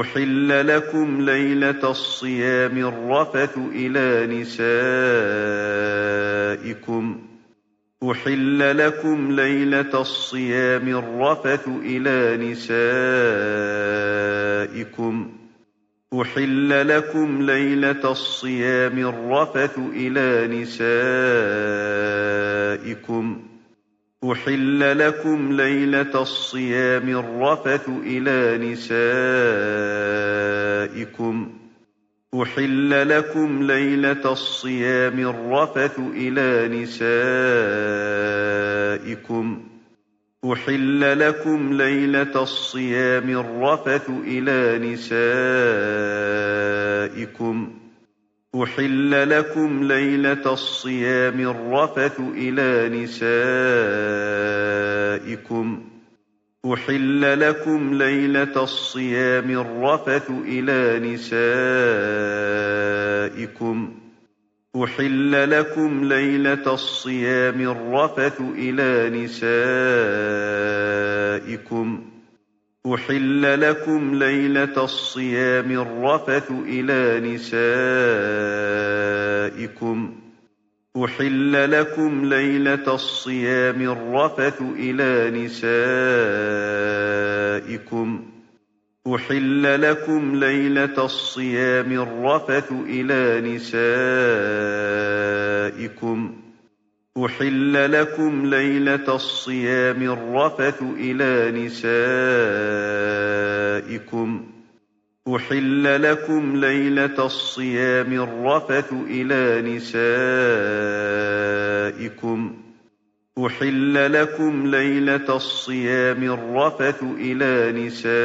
أُحِلَّ لَكُمْ لَيْلَةَ الصِّيَامِ الرَّفَثُ إِلَىٰ نِسَائِكُمْ أُحِلَّ لَكُمْ لَيْلَةَ الصِّيَامِ الرَّفَثُ إِلَىٰ نِسَائِكُمْ أُحِلَّ لَكُمْ لَيْلَةَ الصِّيَامِ الرَّفَثُ إِلَىٰ نِسَائِكُمْ أُحِلَّ لَكُمْ لَيْلَةَ الصِّيَامِ الرَّفَثُ إِلَىٰ نِسَائِكُمْ أُحِلَّ لَكُمْ لَيْلَةَ الصِّيَامِ الرَّفَثُ إِلَىٰ نِسَائِكُمْ أُحِلَّ لَكُمْ لَيْلَةَ الصِّيَامِ الرَّفَثُ إِلَىٰ نِسَائِكُمْ أُحِلَّ لَكُمْ لَيْلَةَ الصِّيَامِ الرَّفَثُ إِلَىٰ نِسَائِكُمْ أُحِلَّ لَكُمْ لَيْلَةَ الصِّيَامِ الرَّفَثُ إِلَىٰ نِسَائِكُمْ أُحِلَّ لَكُمْ لَيْلَةَ الصِّيَامِ الرَّفَثُ إِلَىٰ نِسَائِكُمْ أُحِلَّ لَكُمْ لَيْلَةَ الصِّيَامِ الرَّفَثُ إِلَىٰ نِسَائِكُمْ أُحِلَّ لَكُمْ لَيْلَةَ الصِّيَامِ الرَّفَثُ إِلَىٰ نِسَائِكُمْ أُحِلَّ لَكُمْ لَيْلَةَ الصِّيَامِ الرَّفَثُ إِلَىٰ نِسَائِكُمْ أُحِلَّ لَكُمْ لَيْلَةَ الصِّيَامِ الرَّفَثُ إِلَىٰ نِسَائِكُمْ أُحِلَّ لَكُمْ لَيْلَةَ الصِّيَامِ الرَّفَثُ إِلَىٰ نِسَائِكُمْ أُحِلَّ لَكُمْ لَيْلَةَ الصِّيَامِ الرَّفَثُ إِلَىٰ نِسَائِكُمْ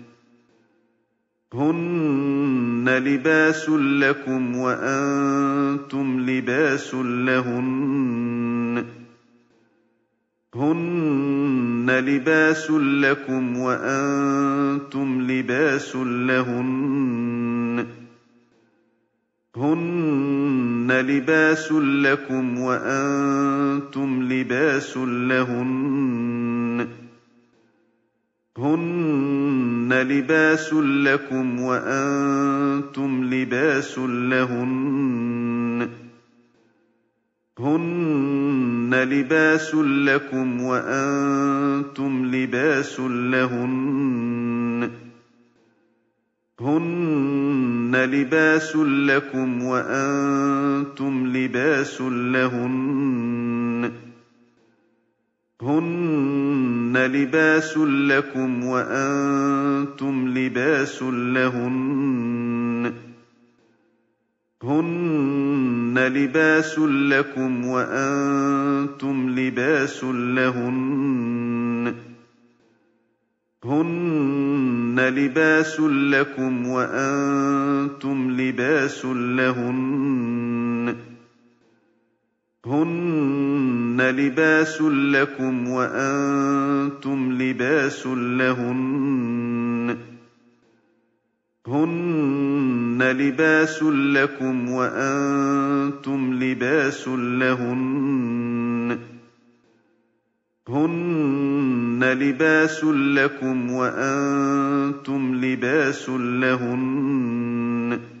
هُنَّ لِبَاسٌ لَّكُمْ وَأَنتُمْ لِبَاسٌ لَّهُنَّ. هُنَّ لِبَاسٌ لَّكُمْ وَأَنتُمْ لِبَاسٌ لَّهُنَّ. هُنَّ لِبَاسٌ لَّكُمْ وَأَنتُمْ لِبَاسٌ لَّهُنَّ. هُنَّ لِبَاسٌ لَّكُمْ وَأَنتُمْ لِبَاسٌ لَّهُنَّ. هُنَّ لِبَاسٌ لَّكُمْ وَأَنتُمْ لِبَاسٌ لَّهُنَّ. هُنَّ لِبَاسٌ لَّكُمْ وَأَنتُمْ لِبَاسٌ لَّهُنَّ. هُنَّ لِبَاسٌ لَّكُمْ وَأَنتُمْ لِبَاسٌ لَّهُنَّ. هُنَّ لِبَاسٌ لَّكُمْ وَأَنتُمْ لِبَاسٌ لَّهُنَّ. هُنَّ لِبَاسٌ لَّكُمْ وَأَنتُمْ لِبَاسٌ لَّهُنَّ. هُنَّ لِبَاسٌ لَّكُمْ وَأَنتُمْ لِبَاسٌ لَّهُنَّ. هُنَّ لِبَاسٌ لَّكُمْ وَأَنتُمْ لِبَاسٌ لَّهُنَّ. هُنَّ لِبَاسٌ لَّكُمْ وَأَنتُمْ لِبَاسٌ لَّهُنَّ.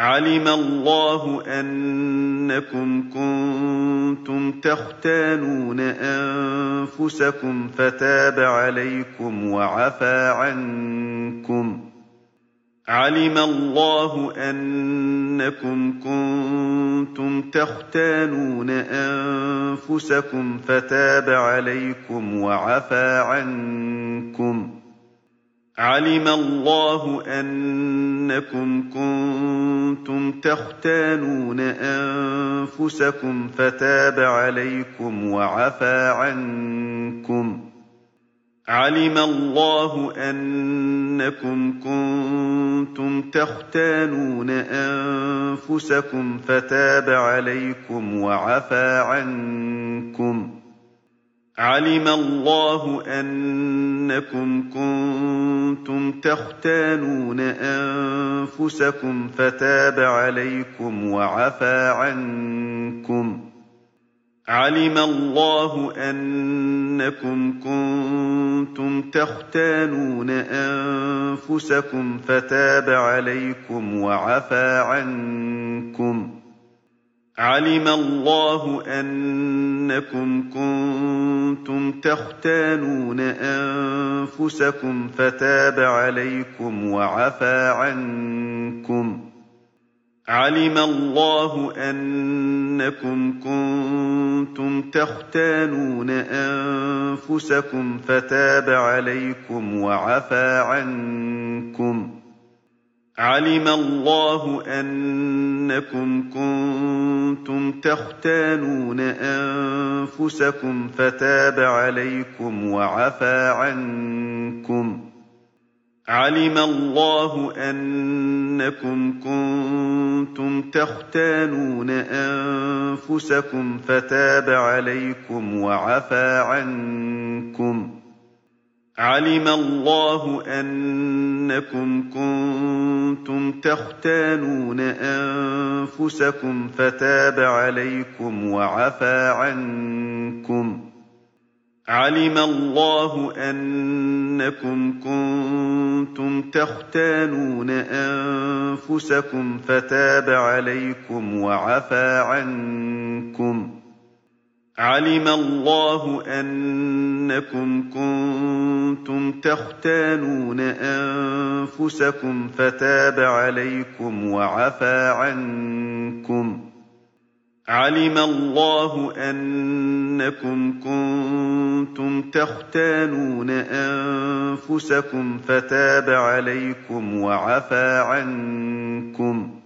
عَلِمَ اللَّهُ أَنَّكُمْ كُنتُمْ تَخْتَانُونَ أَنفُسَكُمْ فَتَابَ عَلَيْكُمْ وَعَفَا عَنكُمْ. عَلِمَ اللَّهُ أَنَّكُمْ كُنتُمْ تَخْتَانُونَ أَنفُسَكُمْ فَتَابَ عَلَيْكُمْ وَعَفَا عَنكُمْ ۖ. عَلِمَ اللَّهُ أَنَّكُمْ كُنتُمْ تَخْتَانُونَ أَنفُسَكُمْ فَتَابَ عَلَيْكُمْ وَعَفَا عَنكُمْ ۖ. عَلِمَ اللَّهُ أَنَّكُمْ كُنتُمْ تَخْتَانُونَ أَنفُسَكُمْ فَتَابَ عَلَيْكُمْ وَعَفَا عَنكُمْ ۖ. عَلِمَ اللَّهُ أَنَّكُمْ كُنتُمْ تَخْتَانُونَ أَنفُسَكُمْ فَتَابَ عَلَيْكُمْ وَعَفَا عَنكُمْ ۖ. عَلِمَ اللَّهُ أَنَّكُمْ كُنتُمْ تَخْتَانُونَ أَنفُسَكُمْ فَتَابَ عَلَيْكُمْ وَعَفَا عَنكُمْ ۖ. عَلِمَ اللَّهُ أَنَّكُمْ كُنتُمْ تَخْتَانُونَ أَنفُسَكُمْ فَتَابَ عَلَيْكُمْ وَعَفَا عَنكُمْ ۖ. عَلِمَ اللَّهُ أَنَّكُمْ كُنتُمْ تَخْتَانُونَ أَنفُسَكُمْ فَتَابَ عَلَيْكُمْ وَعَفَا عَنكُمْ ۖ. عَلِمَ اللَّهُ أَنَّكُمْ كُنتُمْ تَخْتَانُونَ أَنفُسَكُمْ فَتَابَ عَلَيْكُمْ وَعَفَا عَنكُمْ ۖ. عَلِمَ اللَّهُ أَنَّكُمْ كُنتُمْ تَخْتَانُونَ أَنفُسَكُمْ فَتَابَ عَلَيْكُمْ وَعَفَا عَنكُمْ ۖ. عَلِمَ اللَّهُ أَنَّكُمْ كُنتُمْ تَخْتَانُونَ أَنفُسَكُمْ فَتَابَ عَلَيْكُمْ وَعَفَا عَنكُمْ ۖ. عَلِمَ اللَّهُ أَنَّكُمْ كُنتُمْ تَخْتَانُونَ أَنفُسَكُمْ فَتَابَ عَلَيْكُمْ وَعَفَا عَنكُمْ ۖ. عَلِمَ اللَّهُ أَنَّكُمْ كُنتُمْ تَخْتَانُونَ أَنفُسَكُمْ فَتَابَ عَلَيْكُمْ وَعَفَا عَنكُمْ ۖ. عَلِمَ اللَّهُ أَنَّكُمْ كُنتُمْ تَخْتَانُونَ أَنفُسَكُمْ فَتَابَ عَلَيْكُمْ وَعَفَا عَنكُمْ ۖ.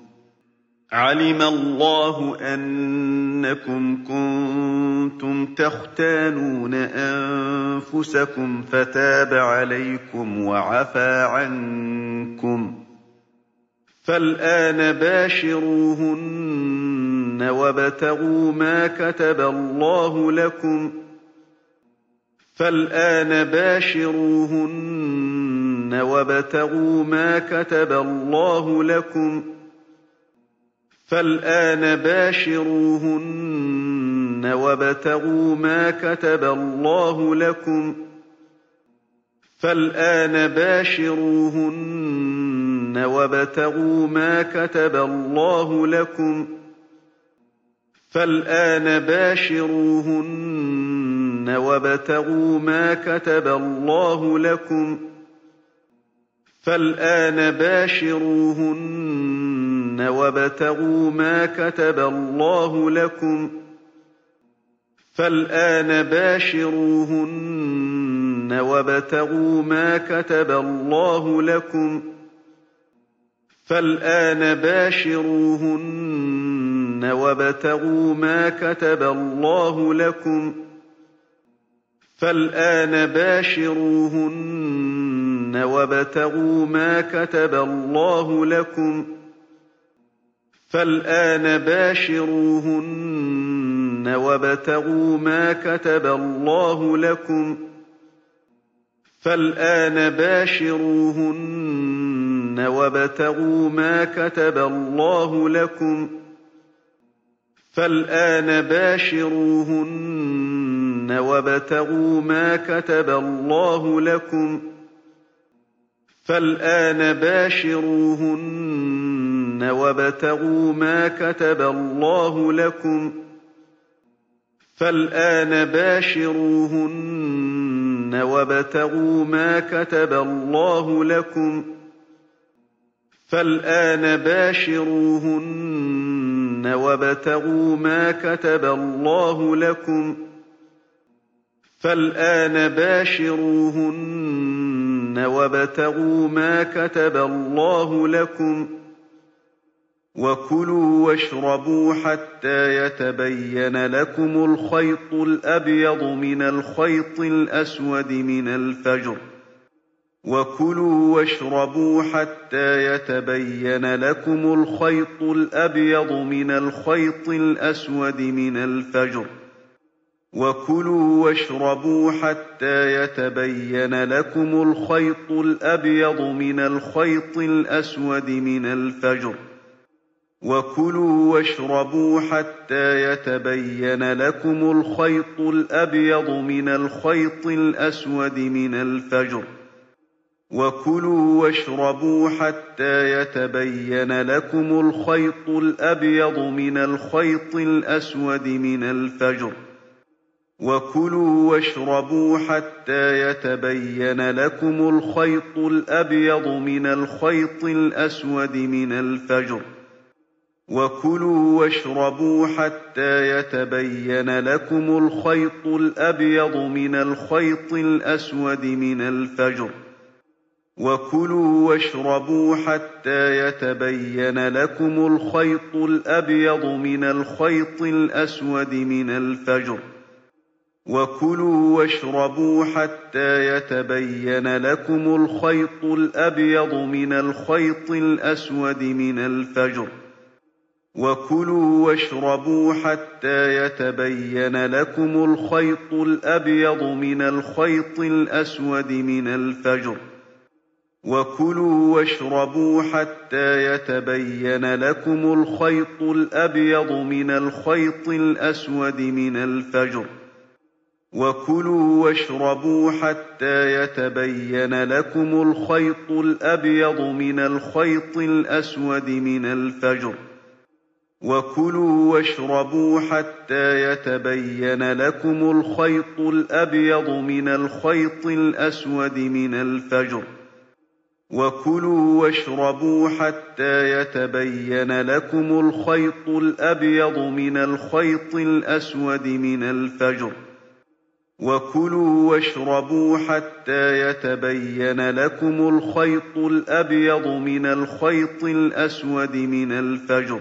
عَلِمَ اللَّهُ أَنَّكُمْ كُنتُمْ تَخْتَانُونَ أَنفُسَكُمْ فَتَابَ عَلَيْكُمْ وَعَفَا عَنكُمْ ۖ فَالْآنَ بَاشِرُوهُنَّ وَابْتَغُوا مَا كَتَبَ اللَّهُ لَكُمْ ۚ فَالْآنَ بَاشِرُوهُنَّ وَابْتَغُوا مَا كَتَبَ اللَّهُ لَكُمْ ۚ فَالْآنَ بَاشِرُوهُنَّ وَابْتَغُوا مَا كَتَبَ اللَّهُ لَكُمْ ۚ فَالْآنَ بَاشِرُوهُنَّ وَابْتَغُوا مَا كَتَبَ اللَّهُ لَكُمْ ۚ فَالْآنَ بَاشِرُوهُنَّ وَابْتَغُوا مَا كَتَبَ اللَّهُ لَكُمْ ۚ فَالْآنَ بَاشِرُوهُنَّ وَابْتَغُوا مَا كَتَبَ اللَّهُ لَكُمْ ۚ فَالْآنَ بَاشِرُوهُنَّ وَابْتَغُوا مَا كَتَبَ اللَّهُ لَكُمْ ۚ فَالْآنَ بَاشِرُوهُنَّ وَابْتَغُوا مَا كَتَبَ اللَّهُ لَكُمْ ۚ فَالْآنَ بَاشِرُوهُنَّ وَابْتَغُوا مَا كَتَبَ اللَّهُ لَكُمْ ۚ فَالْآنَ بَاشِرُوهُنَّ وَابْتَغُوا مَا كَتَبَ اللَّهُ لَكُمْ ۚ فَالْآنَ بَاشِرُوهُنَّ وَابْتَغُوا مَا كَتَبَ اللَّهُ لَكُمْ ۚ فَالْآنَ بَاشِرُوهُنَّ وَابْتَغُوا مَا كَتَبَ اللَّهُ لَكُمْ ۚ فَالْآنَ بَاشِرُوهُنَّ وَابْتَغُوا مَا كَتَبَ اللَّهُ لَكُمْ ۚ فَالْآنَ بَاشِرُوهُنَّ وَابْتَغُوا مَا كَتَبَ اللَّهُ لَكُمْ ۚ فالآن باشروهن وابتغوا ما كتب الله لكم فالآن باشروهن وابتغوا ما كتب الله لكم وكلوا واشربوا حتى يتبين لكم الخيط الأبيض من الخيط الأسود من الفجر. وكلوا واشربوا حتى يتبين لكم الخيط الأبيض من الخيط الأسود من الفجر. وكلوا واشربوا حتى يتبين لكم الخيط الأبيض من الخيط الأسود من الفجر. وكلوا واشربوا حتى يتبين لكم الخيط الأبيض من الخيط الأسود من الفجر. وكلوا واشربوا حتى يتبين لكم الخيط الأبيض من الخيط الأسود من الفجر. وكلوا واشربوا حتى يتبين لكم الخيط الأبيض من الخيط الأسود من الفجر. وكلوا واشربوا حتى يتبين لكم الخيط الأبيض من الخيط الأسود من الفجر. وكلوا واشربوا حتى يتبين لكم الخيط الأبيض من الخيط الأسود من الفجر. وكلوا واشربوا حتى يتبين لكم الخيط الأبيض من الخيط الأسود من الفجر. وكلوا واشربوا حتى يتبين لكم الخيط الأبيض من الخيط الأسود من الفجر. وكلوا واشربوا حتى يتبين لكم الخيط الأبيض من الخيط الأسود من الفجر. وكلوا واشربوا حتى يتبين لكم الخيط الأبيض من الخيط الأسود من الفجر. وكلوا واشربوا حتى يتبين لكم الخيط الأبيض من الخيط الأسود من الفجر. وكلوا واشربوا حتى يتبين لكم الخيط الأبيض من الخيط الأسود من الفجر. وكلوا واشربوا حتى يتبين لكم الخيط الأبيض من الخيط الأسود من الفجر.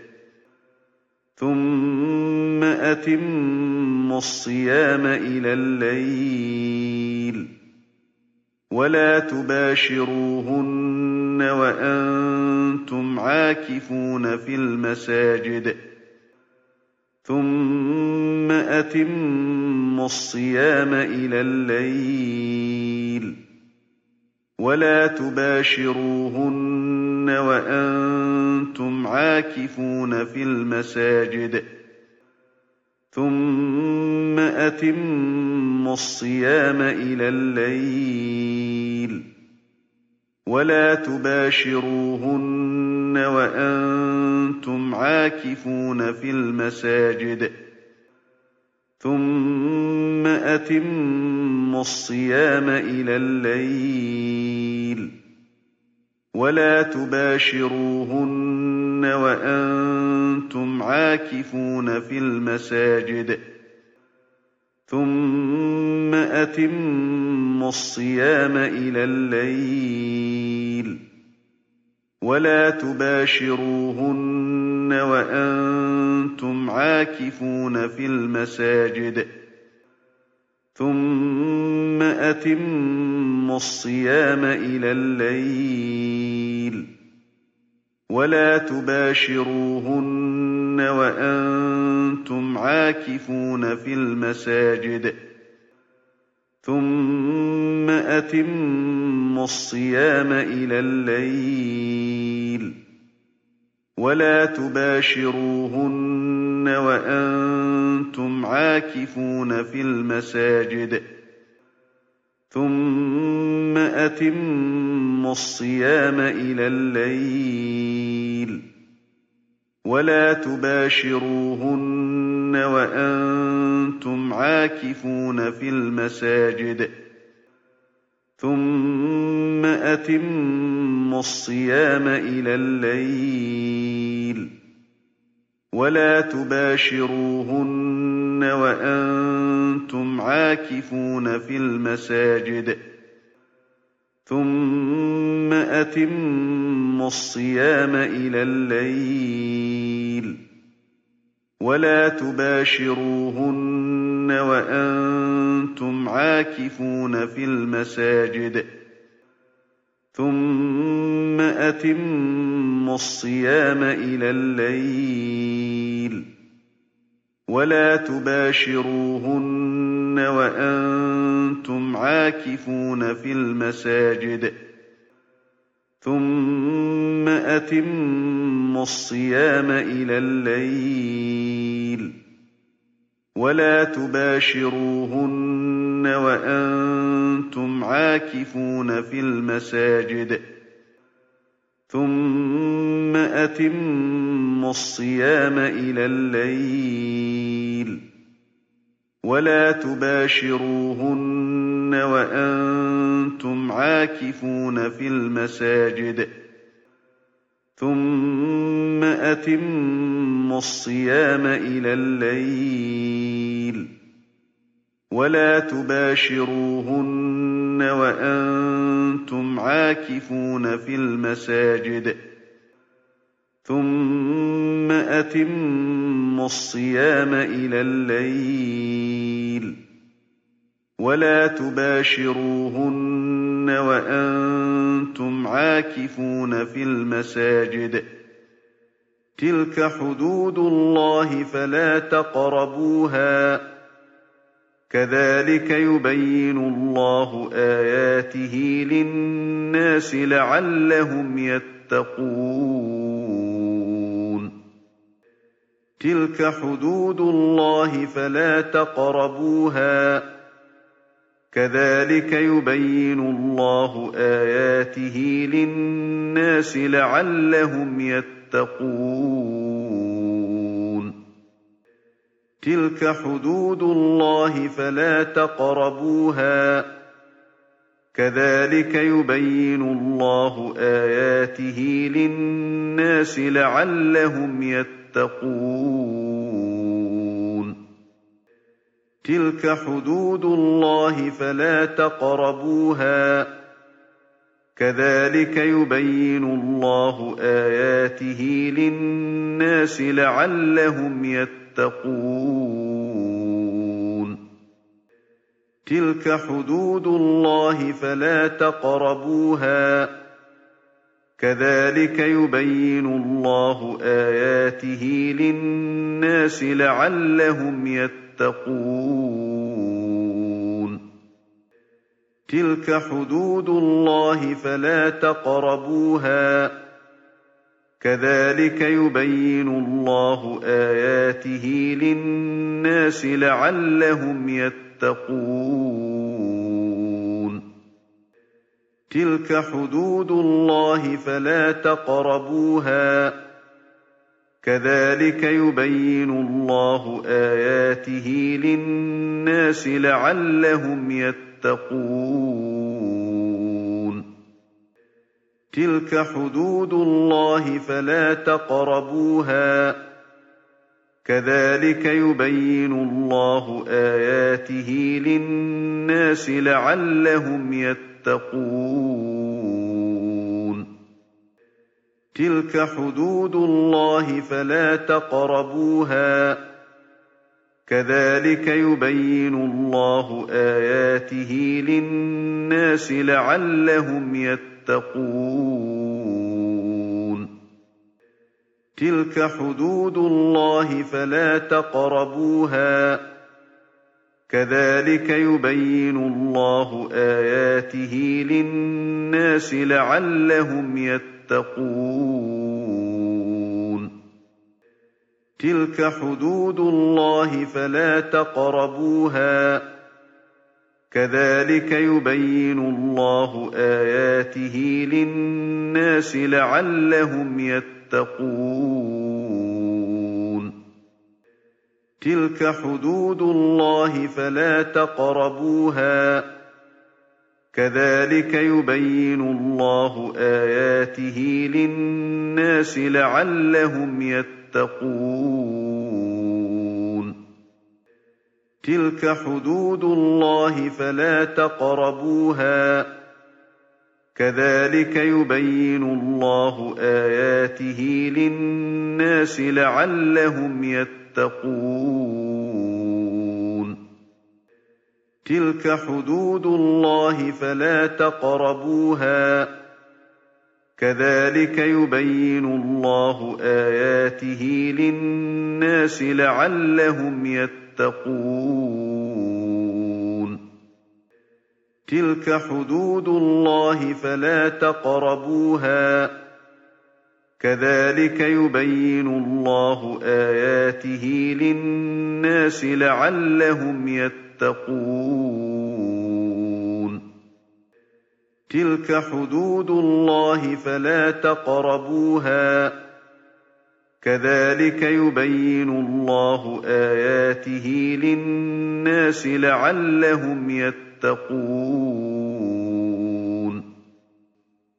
ثم أتموا الصيام إلى الليل ولا تباشروهن وأنتم عاكفون في المساجد ثم أتموا الصيام إلى الليل ولا تباشروهن وأنتم عاكفون في المساجد ثم أتموا الصيام إلى الليل ولا تباشروهن وأنتم عاكفون في المساجد ثم أتموا الصيام إلى الليل ولا تباشروهن وأنتم عاكفون في المساجد ثم أتموا الصيام إلى الليل ولا تباشروهن وأنتم عاكفون في المساجد ثم أتموا الصيام إلى الليل ولا تباشروهن وأنتم عاكفون في المساجد ثم أتموا الصيام إلى الليل ولا تباشروهن وأنتم عاكفون في المساجد ثم أتموا الصيام إلى الليل ولا تباشروهن وأنتم عاكفون في المساجد ثم أتموا الصيام إلى الليل ولا تباشروهن وأنتم عاكفون في المساجد ثم أتموا الصيام إلى الليل ولا تباشروهن وأنتم عاكفون في المساجد ثم أتموا الصيام إلى الليل ولا تباشروهن وأنتم عاكفون في المساجد ثم أتموا الصيام إلى الليل ولا تباشروهن وأنتم عاكفون في المساجد ثم أتموا الصيام إلى الليل ولا تباشروهن وأنتم عاكفون في المساجد ثم أتموا الصيام إلى الليل ولا تباشروهن وأنتم عاكفون في المساجد ثم أتموا الصيام إلى الليل ولا تباشروهن وأنتم عاكفون في المساجد تلك حدود الله فلا تقربوها كذلك يبين الله آياته للناس لعلهم يتقون تلك حدود الله فلا تقربوها كذلك يبين الله آياته للناس لعلهم يتقون. تلك حدود الله فلا تقربوها. كذلك يبين الله آياته للناس لعلهم يتقون. تلك حدود الله فلا تقربوها كذلك يبين الله آياته للناس لعلهم يتقون تلك حدود الله فلا تقربوها كذلك يبين الله آياته للناس لعلهم يتقون تلك حدود الله فلا تقربوها. كذلك يبين الله آياته للناس لعلهم يتقون. تلك حدود الله فلا تقربوها. كذلك يبين الله آياته للناس لعلهم يتقون. تلك حدود الله فلا تقربوها. كذلك يبين الله آياته للناس لعلهم يتقون. تلك حدود الله فلا تقربوها كذلك يبين الله آياته للناس لعلهم يتقون تلك حدود الله فلا تقربوها كذلك يبين الله آياته للناس لعلهم يتقون تِلْكَ حُدُودُ اللَّهِ فَلَا تَقْرَبُوهَا ۚ. كَذَٰلِكَ يُبَيِّنُ اللَّهُ آيَاتِهِ لِلنَّاسِ لَعَلَّهُمْ يَتَّقُونَ. تِلْكَ حُدُودُ اللَّهِ فَلَا تَقْرَبُوهَا ۚ. كَذَٰلِكَ يُبَيِّنُ اللَّهُ آيَاتِهِ لِلنَّاسِ لَعَلَّهُمْ يَتَّقُونَ. تِلْكَ حُدُودُ اللَّهِ فَلَا تَقْرَبُوهَا ۚ. كَذَٰلِكَ يُبَيِّنُ اللَّهُ آيَاتِهِ لِلنَّاسِ لَعَلَّهُمْ يَتَّقُونَ. تِلْكَ حُدُودُ اللَّهِ فَلَا تَقْرَبُوهَا ۚ كَذَٰلِكَ يُبَيِّنُ اللَّهُ آيَاتِهِ لِلنَّاسِ لَعَلَّهُمْ يَتَّقُونَ تِلْكَ حُدُودُ اللَّهِ فَلَا تَقْرَبُوهَا ۚ كَذَٰلِكَ يُبَيِّنُ اللَّهُ آيَاتِهِ لِلنَّاسِ لَعَلَّهُمْ يَتَّقُونَ. تِلْكَ حُدُودُ اللَّهِ فَلَا تَقْرَبُوهَا ۚ. كَذَٰلِكَ يُبَيِّنُ اللَّهُ آيَاتِهِ لِلنَّاسِ لَعَلَّهُمْ يَتَّقُونَ.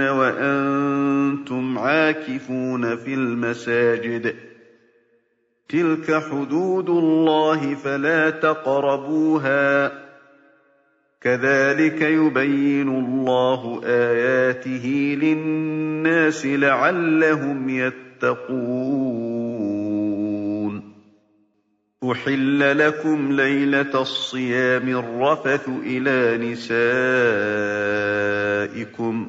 وَأَنتُمْ عَاكِفُونَ فِي الْمَسَاجِدِ ۗ. تِلْكَ حُدُودُ اللَّهِ فَلَا تَقْرَبُوهَا ۚ. كَذَٰلِكَ يُبَيِّنُ اللَّهُ آيَاتِهِ لِلنَّاسِ لَعَلَّهُمْ يَتَّقُونَ. أُحِلَّ لَكُمْ لَيْلَةَ الصِّيَامِ الرَّفَثُ إِلَىٰ نِسَائِكُمْ ۚ.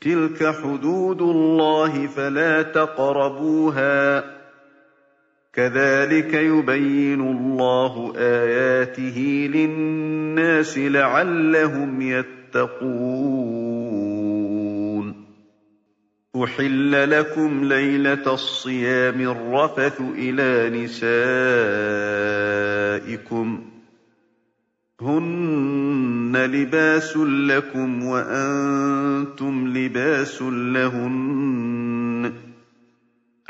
تِلْكَ حُدُودُ اللَّهِ فَلَا تَقْرَبُوهَا ۚ كَذَٰلِكَ يُبَيِّنُ اللَّهُ آيَاتِهِ لِلنَّاسِ لَعَلَّهُمْ يَتَّقُونَ أُحِلَّ لَكُمْ لَيْلَةَ الصِّيَامِ الرَّفَثُ إِلَىٰ نِسَائِكُمْ ۚ هُنَّ لِبَاسٌ لَّكُمْ وَأَنتُمْ لِبَاسٌ لَّهُنَّ ۗ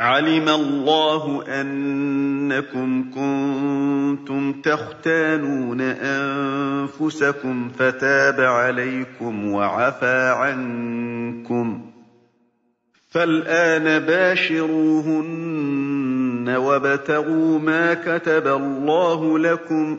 عَلِمَ اللَّهُ أَنَّكُمْ كُنتُمْ تَخْتَانُونَ أَنفُسَكُمْ فَتَابَ عَلَيْكُمْ وَعَفَا عَنكُمْ ۖ فَالْآنَ بَاشِرُوهُنَّ وَابْتَغُوا مَا كَتَبَ اللَّهُ لَكُمْ ۚ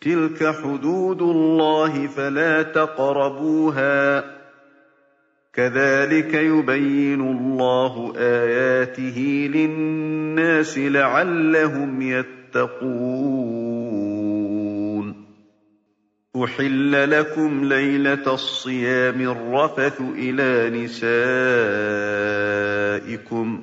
تِلْكَ حُدُودُ اللَّهِ فَلَا تَقْرَبُوهَا ۗ كَذَٰلِكَ يُبَيِّنُ اللَّهُ آيَاتِهِ لِلنَّاسِ لَعَلَّهُمْ يَتَّقُونَ أُحِلَّ لَكُمْ لَيْلَةَ الصِّيَامِ الرَّفَثُ إِلَىٰ نِسَائِكُمْ ۚ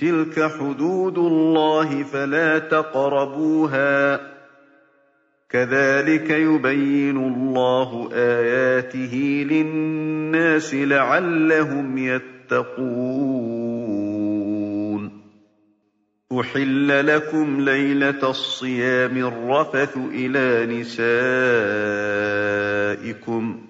تِلْكَ حُدُودُ اللَّهِ فَلَا تَقْرَبُوهَا ۗ كَذَٰلِكَ يُبَيِّنُ اللَّهُ آيَاتِهِ لِلنَّاسِ لَعَلَّهُمْ يَتَّقُونَ أُحِلَّ لَكُمْ لَيْلَةَ الصِّيَامِ الرَّفَثُ إِلَىٰ نِسَائِكُمْ ۚ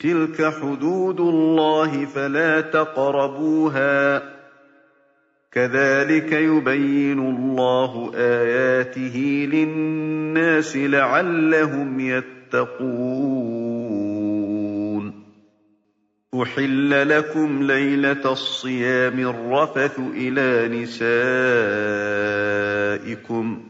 تِلْكَ حُدُودُ اللَّهِ فَلَا تَقْرَبُوهَا ۗ كَذَٰلِكَ يُبَيِّنُ اللَّهُ آيَاتِهِ لِلنَّاسِ لَعَلَّهُمْ يَتَّقُونَ أُحِلَّ لَكُمْ لَيْلَةَ الصِّيَامِ الرَّفَثُ إِلَىٰ نِسَائِكُمْ ۚ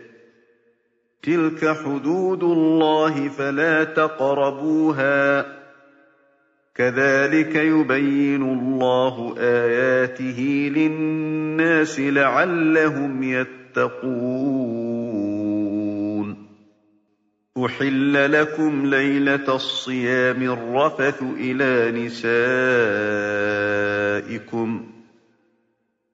تِلْكَ حُدُودُ اللَّهِ فَلَا تَقْرَبُوهَا ۗ كَذَٰلِكَ يُبَيِّنُ اللَّهُ آيَاتِهِ لِلنَّاسِ لَعَلَّهُمْ يَتَّقُونَ أُحِلَّ لَكُمْ لَيْلَةَ الصِّيَامِ الرَّفَثُ إِلَىٰ نِسَائِكُمْ ۚ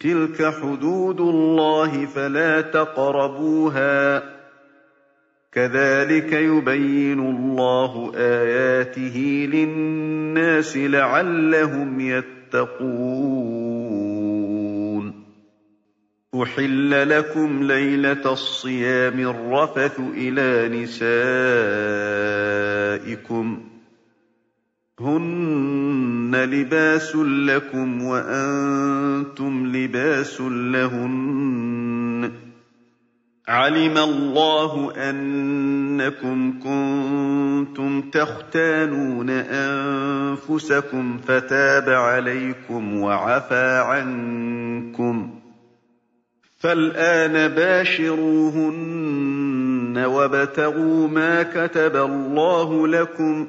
تِلْكَ حُدُودُ اللَّهِ فَلَا تَقْرَبُوهَا ۗ كَذَٰلِكَ يُبَيِّنُ اللَّهُ آيَاتِهِ لِلنَّاسِ لَعَلَّهُمْ يَتَّقُونَ أُحِلَّ لَكُمْ لَيْلَةَ الصِّيَامِ الرَّفَثُ إِلَىٰ نِسَائِكُمْ ۚ هُنَّ لِبَاسٌ لَّكُمْ وَأَنتُمْ لِبَاسٌ لَّهُنَّ ۗ. عَلِمَ اللَّهُ أَنَّكُمْ كُنتُمْ تَخْتَانُونَ أَنفُسَكُمْ فَتَابَ عَلَيْكُمْ وَعَفَا عَنكُمْ ۖ. فَالْآنَ بَاشِرُوهُنَّ وَابْتَغُوا مَا كَتَبَ اللَّهُ لَكُمْ ۚ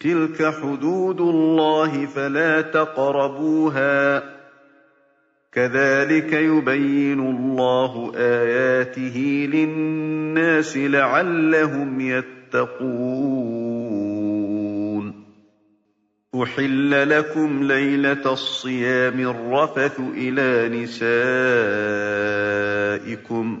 تِلْكَ حُدُودُ اللَّهِ فَلَا تَقْرَبُوهَا ۗ كَذَٰلِكَ يُبَيِّنُ اللَّهُ آيَاتِهِ لِلنَّاسِ لَعَلَّهُمْ يَتَّقُونَ أُحِلَّ لَكُمْ لَيْلَةَ الصِّيَامِ الرَّفَثُ إِلَىٰ نِسَائِكُمْ ۚ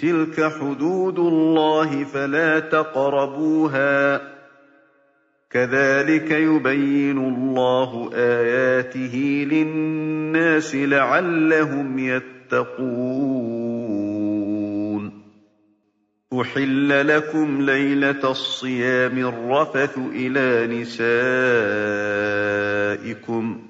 تِلْكَ حُدُودُ اللَّهِ فَلَا تَقْرَبُوهَا ۗ كَذَٰلِكَ يُبَيِّنُ اللَّهُ آيَاتِهِ لِلنَّاسِ لَعَلَّهُمْ يَتَّقُونَ أُحِلَّ لَكُمْ لَيْلَةَ الصِّيَامِ الرَّفَثُ إِلَىٰ نِسَائِكُمْ ۚ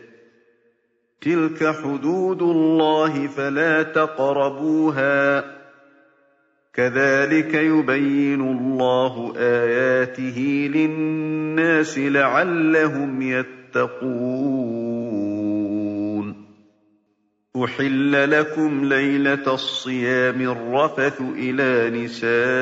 تِلْكَ حُدُودُ اللَّهِ فَلَا تَقْرَبُوهَا ۚ كَذَٰلِكَ يُبَيِّنُ اللَّهُ آيَاتِهِ لِلنَّاسِ لَعَلَّهُمْ يَتَّقُونَ أُحِلَّ لَكُمْ لَيْلَةَ الصِّيَامِ الرَّفَثُ إِلَىٰ نِسَائِكُمْ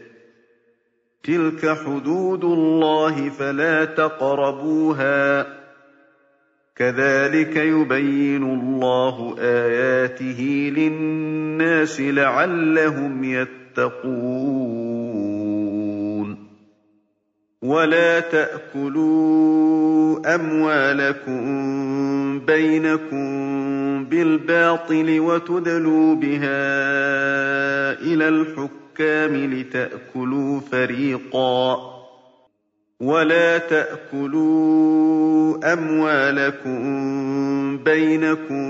تِلْكَ حُدُودُ اللَّهِ فَلَا تَقْرَبُوهَا ۚ كَذَٰلِكَ يُبَيِّنُ اللَّهُ آيَاتِهِ لِلنَّاسِ لَعَلَّهُمْ يَتَّقُونَ وَلَا تَأْكُلُوا أَمْوَالَكُم بَيْنَكُم بِالْبَاطِلِ وَتُدْلُوا بِهَا إِلَى الْحُكَّامِ لِتَأْكُلُوا فَرِيقًا وَلَا تَأْكُلُوا أَمْوَالَكُم بَيْنَكُم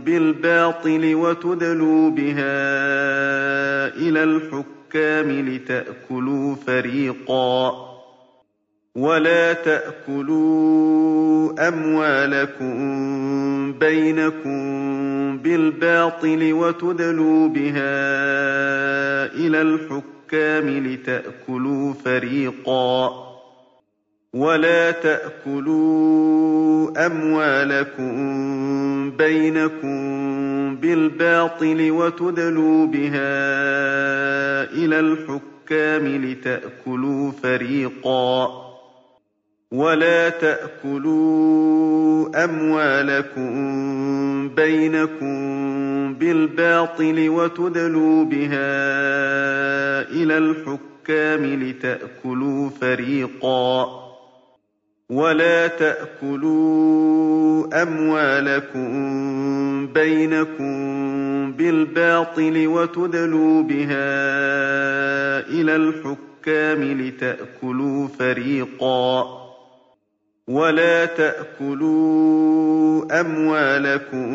بِالْبَاطِلِ وَتُدْلُوا بِهَا إِلَى الْحُكَّامِ لِتَأْكُلُوا فَرِيقًا وَلَا تَأْكُلُوا أَمْوَالَكُم بَيْنَكُم بِالْبَاطِلِ وَتُدْلُوا بِهَا إِلَى الْحُكَّامِ لِتَأْكُلُوا فَرِيقًا. وَلَا تَأْكُلُوا أَمْوَالَكُم بَيْنَكُم بِالْبَاطِلِ وَتُدْلُوا بِهَا إِلَى الْحُكَّامِ لِتَأْكُلُوا فَرِيقًا. وَلَا تَأْكُلُوا أَمْوَالَكُم بَيْنَكُم بِالْبَاطِلِ وَتُدْلُوا بِهَا إِلَى الْحُكَّامِ لِتَأْكُلُوا فَرِيقًا وَلَا تَأْكُلُوا أَمْوَالَكُم بَيْنَكُم بِالْبَاطِلِ وَتُدْلُوا بِهَا إِلَى الْحُكَّامِ لِتَأْكُلُوا فَرِيقًا وَلَا تَأْكُلُوا أَمْوَالَكُم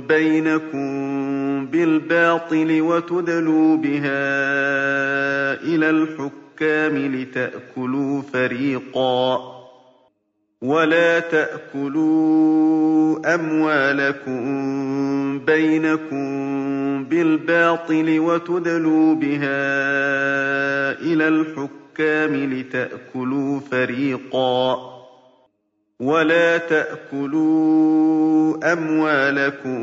بَيْنَكُم بِالْبَاطِلِ وَتُدْلُوا بِهَا إِلَى الْحُكَّامِ لِتَأْكُلُوا فَرِيقًا وَلَا تَأْكُلُوا أَمْوَالَكُم بَيْنَكُم بِالْبَاطِلِ وَتُدْلُوا بِهَا إِلَى الْحُكَّامِ لِتَأْكُلُوا فَرِيقًا وَلَا تَأْكُلُوا أَمْوَالَكُم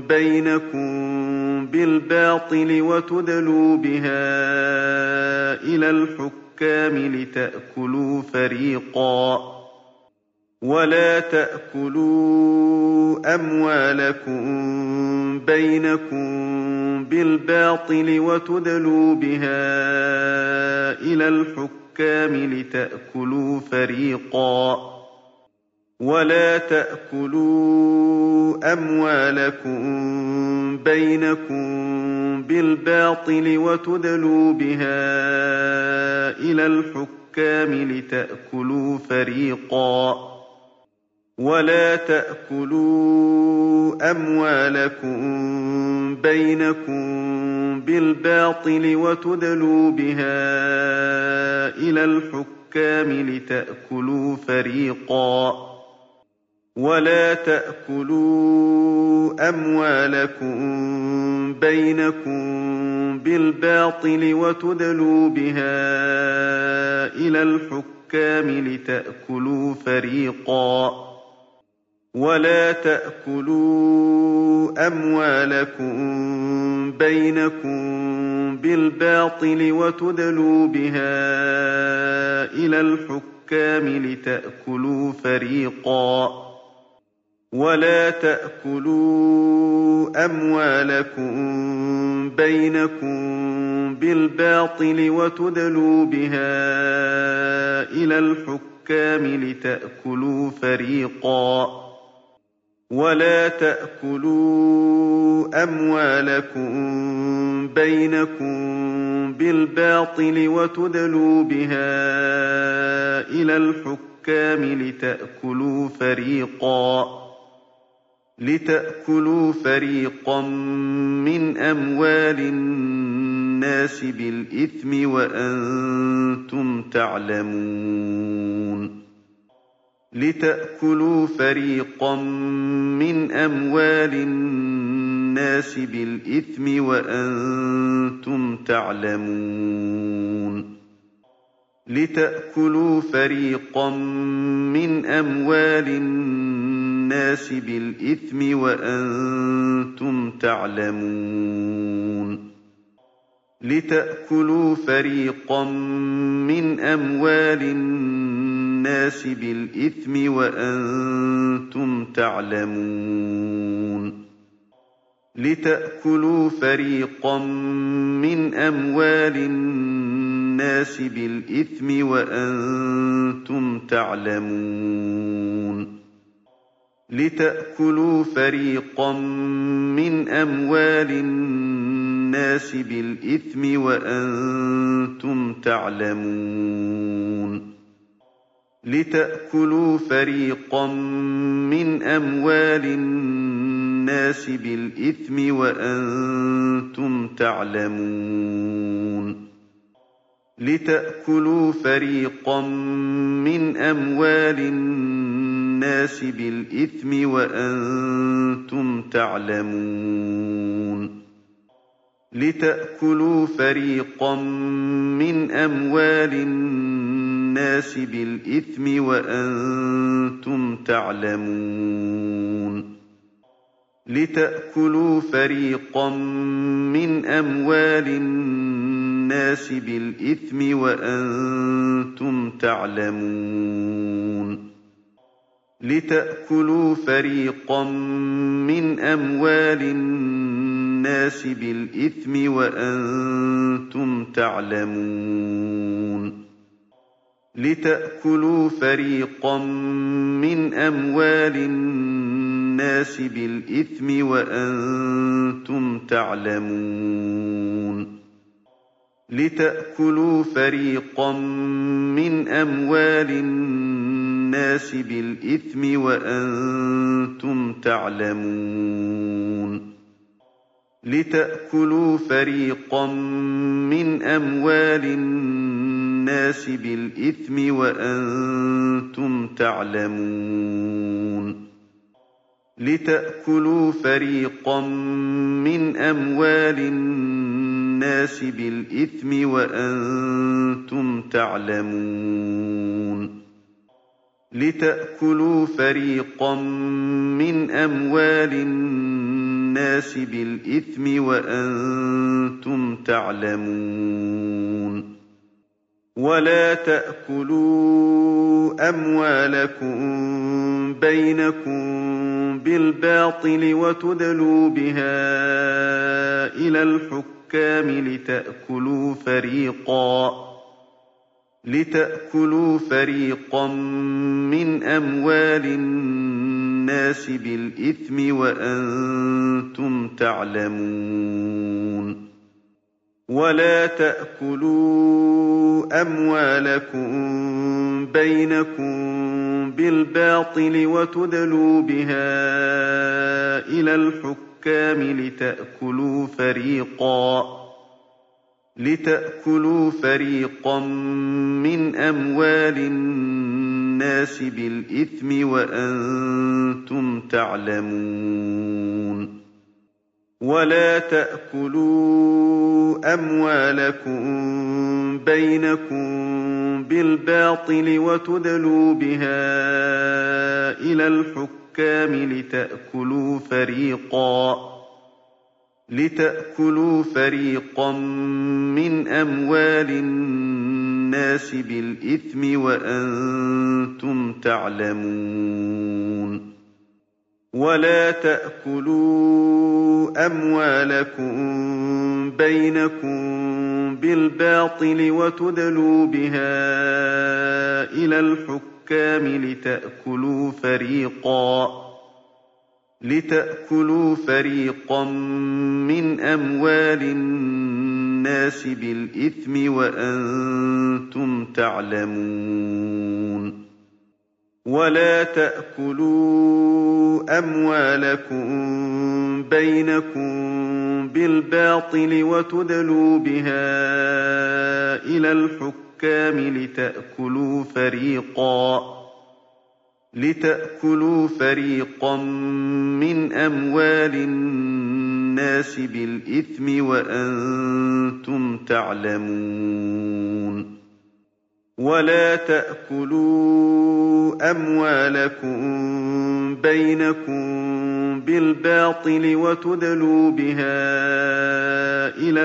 بَيْنَكُم بِالْبَاطِلِ وَتُدْلُوا بِهَا إِلَى الْحُكَّامِ لِتَأْكُلُوا فَرِيقًا. وَلَا تَأْكُلُوا أَمْوَالَكُم بَيْنَكُم بِالْبَاطِلِ وَتُدْلُوا بِهَا إِلَى الْحُكَّامِ لِتَأْكُلُوا فَرِيقًا. وَلَا تَأْكُلُوا أَمْوَالَكُم بَيْنَكُم بِالْبَاطِلِ وَتُدْلُوا بِهَا إِلَى الْحُكَّامِ لِتَأْكُلُوا فَرِيقًا وَلَا تَأْكُلُوا أَمْوَالَكُم بَيْنَكُم بِالْبَاطِلِ وَتُدْلُوا بِهَا إِلَى الْحُكَّامِ لِتَأْكُلُوا فَرِيقًا وَلَا تَأْكُلُوا أَمْوَالَكُم بَيْنَكُم بِالْبَاطِلِ وَتُدْلُوا بِهَا إِلَى الْحُكَّامِ لِتَأْكُلُوا فَرِيقًا. ولا تأكلوا أموالكم بينكم بالباطل وتدلوا بها إلى الحكام لتأكلوا فريقا. ولا تأكلوا أموالكم بينكم بالباطل وتدلوا بها إلى الحكام لتأكلوا فريقا ولا تأكلوا أموالكم بينكم بالباطل وتدلوا بها إلى الحكام لتأكلوا فريقا لتأكلوا فريقا من أموال الناس بالإثم وأنتم تعلمون. لتأكلوا فريقا من أموال الناس بالإثم وأنتم تعلمون. لتأكلوا فريقا من أموال الناس بالإثم وأنتم تعلمون. لتأكلوا فريقا من أموال الناس بالإثم وأنتم تعلمون. لتأكلوا فريقا من أموال الناس بالإثم وأنتم تعلمون. لتأكلوا فريقا من أموال الناس بالإثم وأنتم تعلمون. لتأكلوا فريقا من أموال الناس بالإثم وأنتم تعلمون. لتأكلوا فريقا من أموال الناس بالإثم وأنتم تعلمون. لتأكلوا فريقا من أموال الناس بالإثم وأنتم تعلمون. لتأكلوا فريقا من أموال الناس بالإثم وأنتم تعلمون. لتأكلوا فريقا من أموال الناس بالإثم وأنتم تعلمون. لتأكلوا فريقا من أموال الناس بالإثم وأنتم تعلمون. لتأكلوا فريقا من أموال الناس بالإثم وأنتم تعلمون. لتأكلوا فريقا من أموال الناس بالإثم وأنتم تعلمون. لتأكلوا فريقا من أموال الناس بالإثم وأنتم تعلمون. لتأكلوا فريقا من أموال الناس بالإثم وأنتم تعلمون. ولا تأكلوا أموالكم بينكم بالباطل وتدلوا بها إلى الحكام لتأكلوا فريقاً لتأكلوا فريقا من أموال الناس بالإثم وأنتم تعلمون. ولا تأكلوا أموالكم بينكم بالباطل وتدلوا بها إلى الحكام لتأكلوا فريقاً لتأكلوا فريقا من أموال الناس بالإثم وأنتم تعلمون. ولا تأكلوا أموالكم بينكم بالباطل وتدلوا بها إلى الحكام. الحكام لتأكلوا فريقا لتأكلوا فريقا من أموال الناس بالإثم وأنتم تعلمون. ولا تأكلوا أموالكم بينكم بالباطل وتدلوا بها إلى الحكام لتأكلوا فريقا لتأكلوا فريقا من أموال الناس بالإثم وأنتم تعلمون. ولا تأكلوا أموالكم بينكم بالباطل وتدلوا بها إلى الحكام لتأكلوا فريقا لتأكلوا فريقا من أموال الناس بالإثم وأنتم تعلمون. ولا تأكلوا أموالكم بينكم بالباطل وتدلوا بها إلى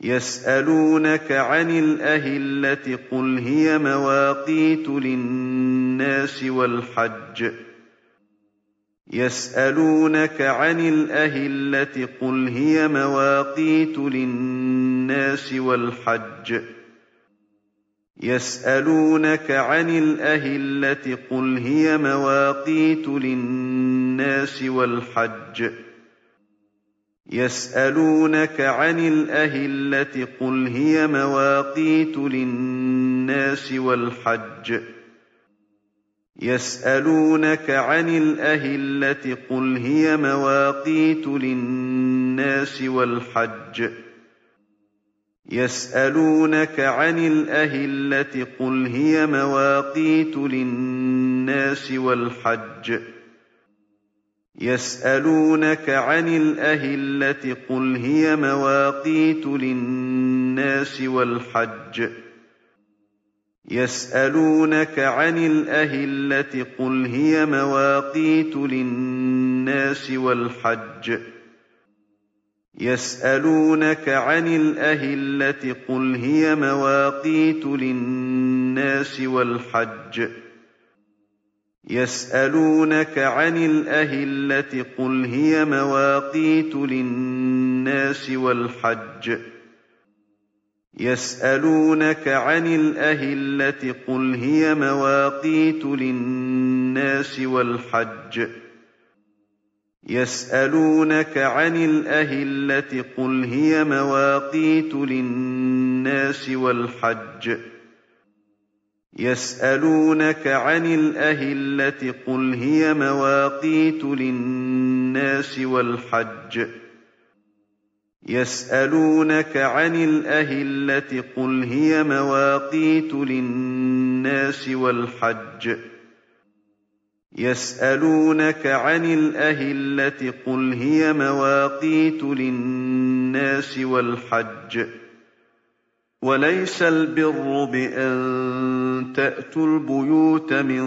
يسألونك عن الأهلة قل هي مواقيت للناس والحج. يسألونك عن الأهلة قل هي مواقيت للناس والحج. يسألونك عن الأهلة قل هي مواقيت للناس والحج. يسألونك عن الأهلة قل هي مواقيت للناس والحج. يسألونك عن الأهلة قل هي مواقيت للناس والحج. يسألونك عن الأهلة قل هي مواقيت للناس والحج. يسألونك عن الأهلة قل هي مواقيت للناس والحج. يسألونك عن الأهلة قل هي مواقيت للناس والحج. يسألونك عن الأهلة قل هي مواقيت للناس والحج. يسألونك عن الأهلة قل هي مواقيت للناس والحج. يسألونك عن الأهلة قل هي مواقيت للناس والحج. يسألونك عن الأهلة قل هي مواقيت للناس والحج. يسألونك عن الأهلة قل هي مواقيت للناس والحج. يسألونك عن الأهلة قل هي مواقيت للناس والحج. يسألونك عن الأهلة قل هي مواقيت للناس والحج. وليس البر بأن تأتوا البيوت من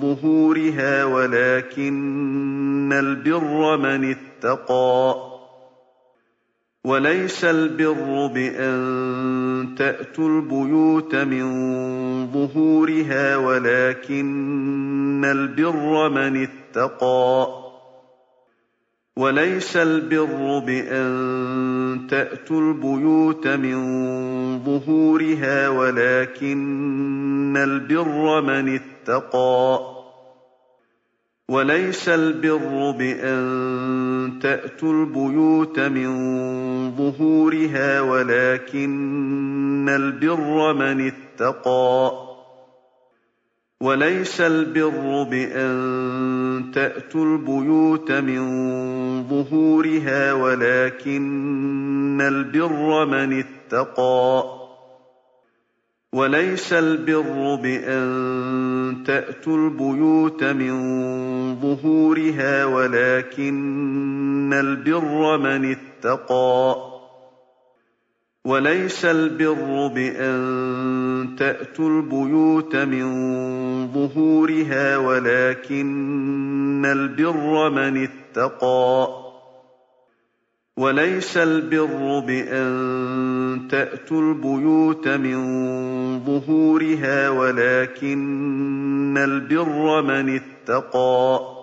ظهورها ولكن البر من اتقى. وليس البر بأن تأتوا البيوت من ظهورها ولكن البر من اتقى. وليس البر بأن تأتوا البيوت من ظهورها ولكن البر من اتقى. وليس البر بأن تأتوا البيوت من ظهورها ولكن البر من اتقى. وليس البر بأن تأتوا البيوت من ظهورها ولكن البر من اتقى. وليس البر بأن تأتوا البيوت من ظهورها ولكن البر من اتقى. وليس البر بأن تأتوا البيوت من ظهورها ولكن البر من اتقى وليس البر بأن تأتوا البيوت من ظهورها ولكن البر من اتقى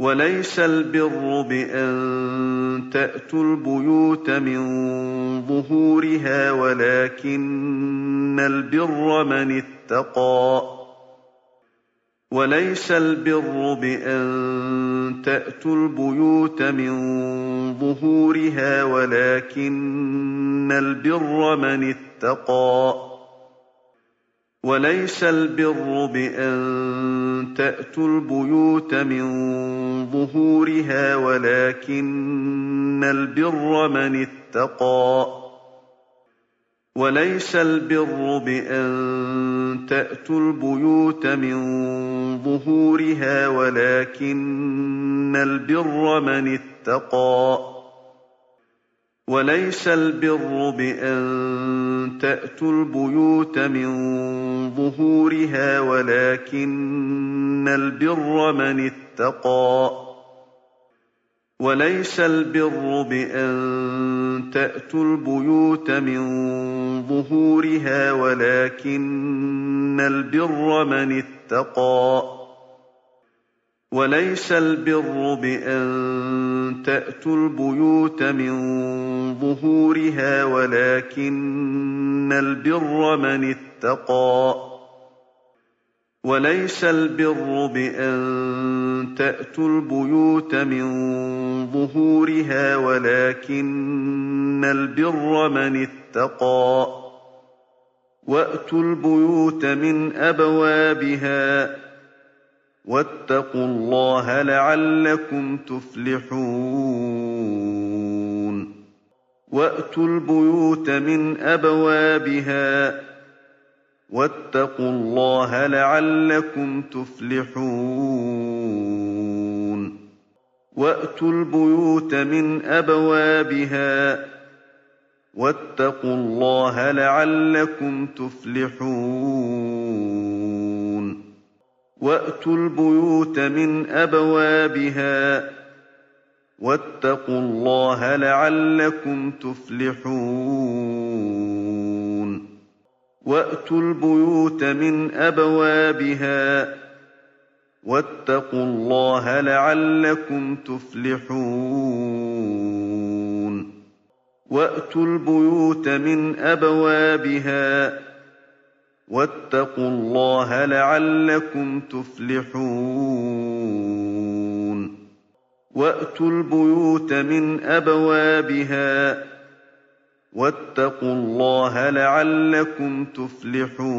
وليس البر بأن تأتوا البيوت من ظهورها ولكن البر من اتقى. وليس البر بأن تأتوا البيوت من ظهورها ولكن البر من اتقى. وليس البر بأن تأتوا البيوت من ظهورها ولكن البر من اتقى وليس البر بأن تأتوا البيوت من ظهورها ولكن البر من اتقى وليس البر بأن تأتوا البيوت من ظهورها ولكن البر من اتقى. وليس البر بأن تأتوا البيوت من ظهورها ولكن البر من اتقى. وليس البر بأن تأتوا البيوت من ظهورها ولكن البر من اتقى. وليس البر بأن تأتوا البيوت من ظهورها ولكن البر من اتقى. وأتوا البيوت من أبوابها واتقوا الله لعلكم تفلحون. وأتوا البيوت من أبوابها. واتقوا الله لعلكم تفلحون. وأتوا البيوت من أبوابها. واتقوا الله لعلكم تفلحون. وأتوا البيوت من أبوابها واتقوا الله لعلكم تفلحون وأتوا البيوت من أبوابها واتقوا الله لعلكم تفلحون وأتوا البيوت من أبوابها واتقوا الله لعلكم تفلحون. وأتوا البيوت من أبوابها. واتقوا الله لعلكم تفلحون.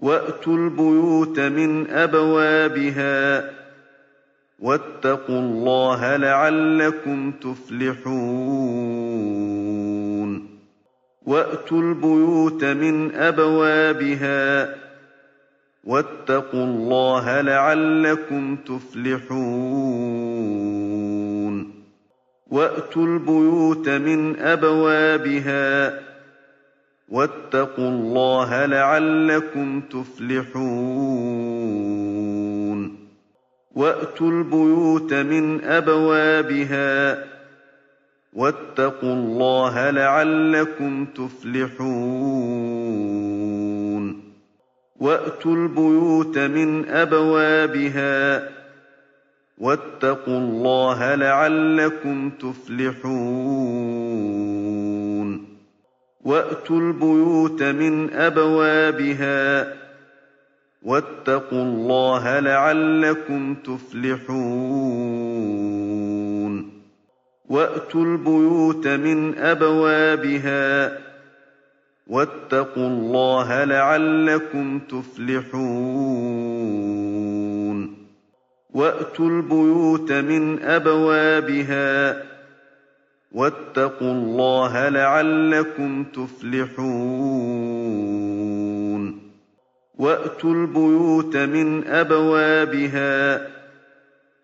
وأتوا البيوت من أبوابها. واتقوا الله لعلكم تفلحون. وأتوا البيوت من أبوابها واتقوا الله لعلكم تفلحون وأتوا البيوت من أبوابها واتقوا الله لعلكم تفلحون وأتوا البيوت من أبوابها واتقوا الله لعلكم تفلحون. وأتوا البيوت من أبوابها. واتقوا الله لعلكم تفلحون. وأتوا البيوت من أبوابها. واتقوا الله لعلكم تفلحون. وأتوا البيوت من أبوابها واتقوا الله لعلكم تفلحون واتوا البيوت من أبوابها واتقوا الله لعلكم تفلحون واتوا البيوت من أبوابها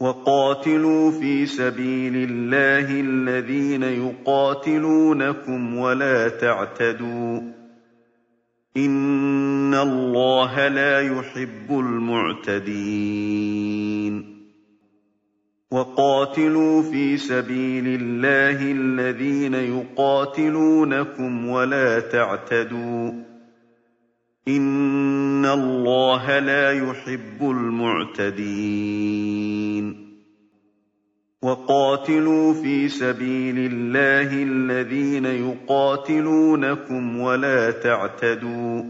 وقاتلوا في سبيل الله الذين يقاتلونكم ولا تعتدوا. إن الله لا يحب المعتدين. وقاتلوا في سبيل الله الذين يقاتلونكم ولا تعتدوا. إن الله لا يحب المعتدين. وقاتلوا في سبيل الله الذين يقاتلونكم ولا تعتدوا.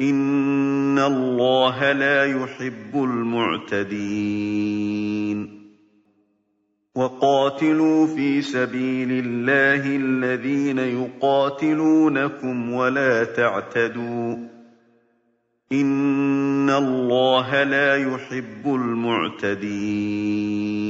إن الله لا يحب المعتدين. وقاتلوا في سبيل الله الذين يقاتلونكم ولا تعتدوا. إن الله لا يحب المعتدين.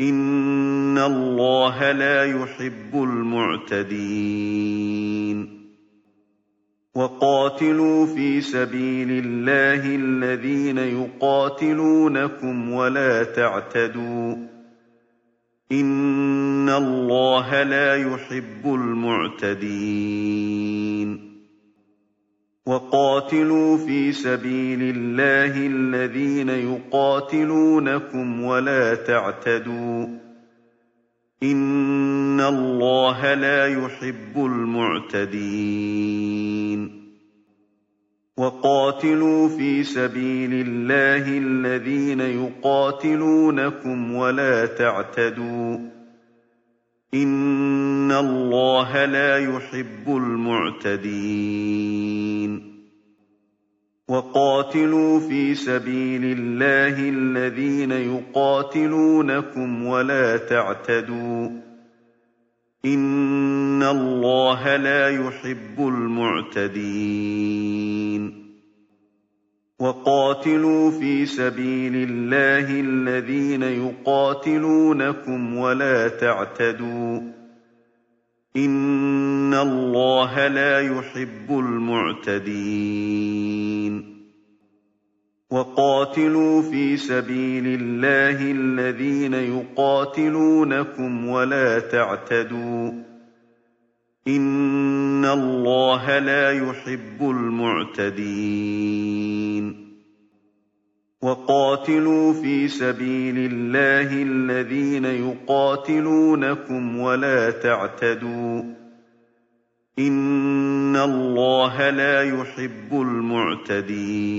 إن الله لا يحب المعتدين وقاتلوا في سبيل الله الذين يقاتلونكم ولا تعتدوا إن الله لا يحب المعتدين وقاتلوا في سبيل الله الذين يقاتلونكم ولا تعتدوا. إن الله لا يحب المعتدين. وقاتلوا في سبيل الله الذين يقاتلونكم ولا تعتدوا. إن الله لا يحب المعتدين وقاتلوا في سبيل الله الذين يقاتلونكم ولا تعتدوا إن الله لا يحب المعتدين وقاتلوا في سبيل الله الذين يقاتلونكم ولا تعتدوا. إن الله لا يحب المعتدين. وقاتلوا في سبيل الله الذين يقاتلونكم ولا تعتدوا. إن الله لا يحب المعتدين وقاتلوا في سبيل الله الذين يقاتلونكم ولا تعتدوا إن الله لا يحب المعتدين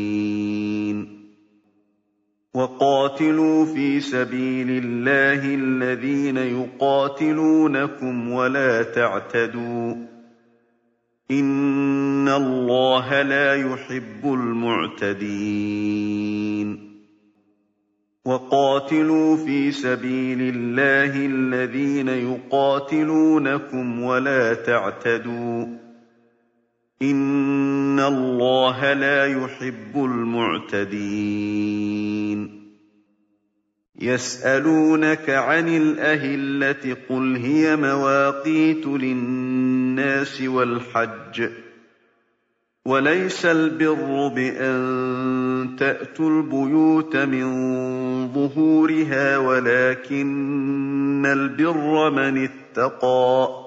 وقاتلوا في سبيل الله الذين يقاتلونكم ولا تعتدوا. إن الله لا يحب المعتدين. وقاتلوا في سبيل الله الذين يقاتلونكم ولا تعتدوا. إن الله لا يحب المعتدين يسألونك عن الأهلة قل هي مواقيت للناس والحج وليس البر بأن تأتوا البيوت من ظهورها ولكن البر من اتقى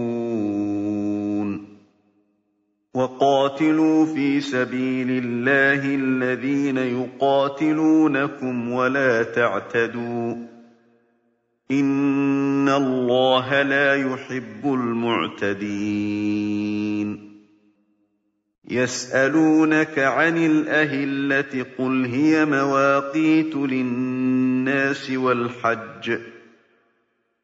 وقاتلوا في سبيل الله الذين يقاتلونكم ولا تعتدوا. إن الله لا يحب المعتدين. يسألونك عن الأهلة قل هي مواقيت للناس والحج.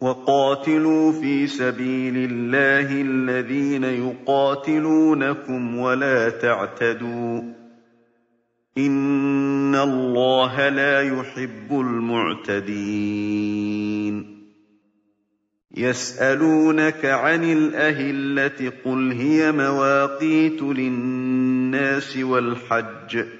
وقاتلوا في سبيل الله الذين يقاتلونكم ولا تعتدوا. إن الله لا يحب المعتدين. يسألونك عن الأهلة قل هي مواقيت للناس والحج.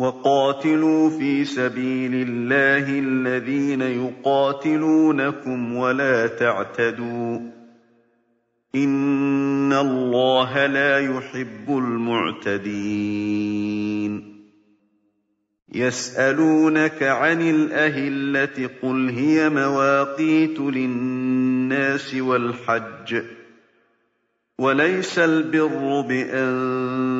وقاتلوا في سبيل الله الذين يقاتلونكم ولا تعتدوا. إن الله لا يحب المعتدين. يسألونك عن الأهلة قل هي مواقيت للناس والحج. وليس البر بأن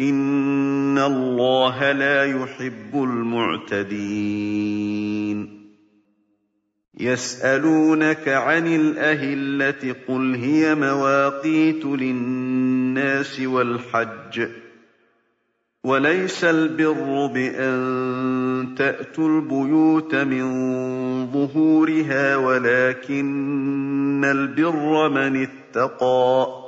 إن الله لا يحب المعتدين يسألونك عن الأهلة قل هي مواقيت للناس والحج وليس البر بأن تأتوا البيوت من ظهورها ولكن البر من اتقى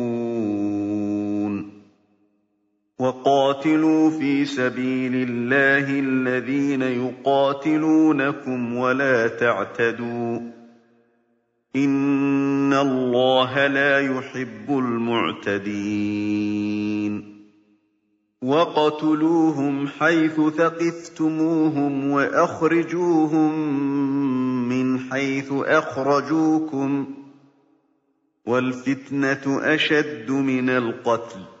وَقَاتِلُوا فِي سَبِيلِ اللَّهِ الَّذِينَ يُقَاتِلُونَكُمْ وَلَا تَعْتَدُوا ۚ. إِنَّ اللَّهَ لَا يُحِبُّ الْمُعْتَدِينَ. وَاقْتُلُوهُمْ حَيْثُ ثَقِفْتُمُوهُمْ وَأَخْرِجُوهُم مِّنْ حَيْثُ أَخْرَجُوكُمْ ۚ. وَالْفِتْنَةُ أَشَدُّ مِنَ الْقَتْلِ ۗ.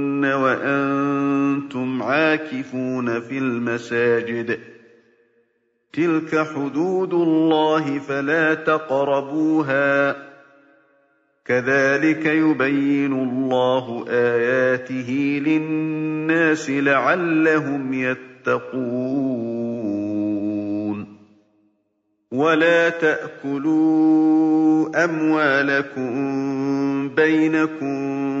وَأَنتُمْ عَاكِفُونَ فِي الْمَسَاجِدِ ۗ تِلْكَ حُدُودُ اللَّهِ فَلَا تَقْرَبُوهَا ۗ كَذَٰلِكَ يُبَيِّنُ اللَّهُ آيَاتِهِ لِلنَّاسِ لَعَلَّهُمْ يَتَّقُونَ وَلَا تَأْكُلُوا أَمْوَالَكُم بَيْنَكُم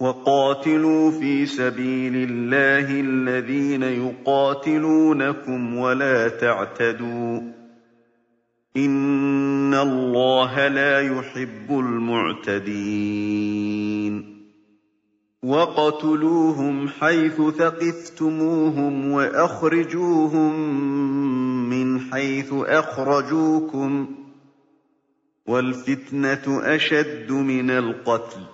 وَقَاتِلُوا فِي سَبِيلِ اللَّهِ الَّذِينَ يُقَاتِلُونَكُمْ وَلَا تَعْتَدُوا ۚ. إِنَّ اللَّهَ لَا يُحِبُّ الْمُعْتَدِينَ. وَاقْتُلُوهُمْ حَيْثُ ثَقِفْتُمُوهُمْ وَأَخْرِجُوهُم مِّنْ حَيْثُ أَخْرَجُوكُمْ ۚ. وَالْفِتْنَةُ أَشَدُّ مِنَ الْقَتْلِ ۗ.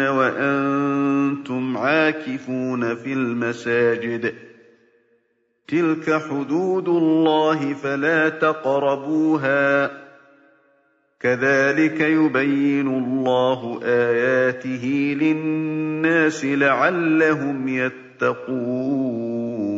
وأنتم عاكفون في المساجد تلك حدود الله فلا تقربوها كذلك يبين الله آياته للناس لعلهم يتقون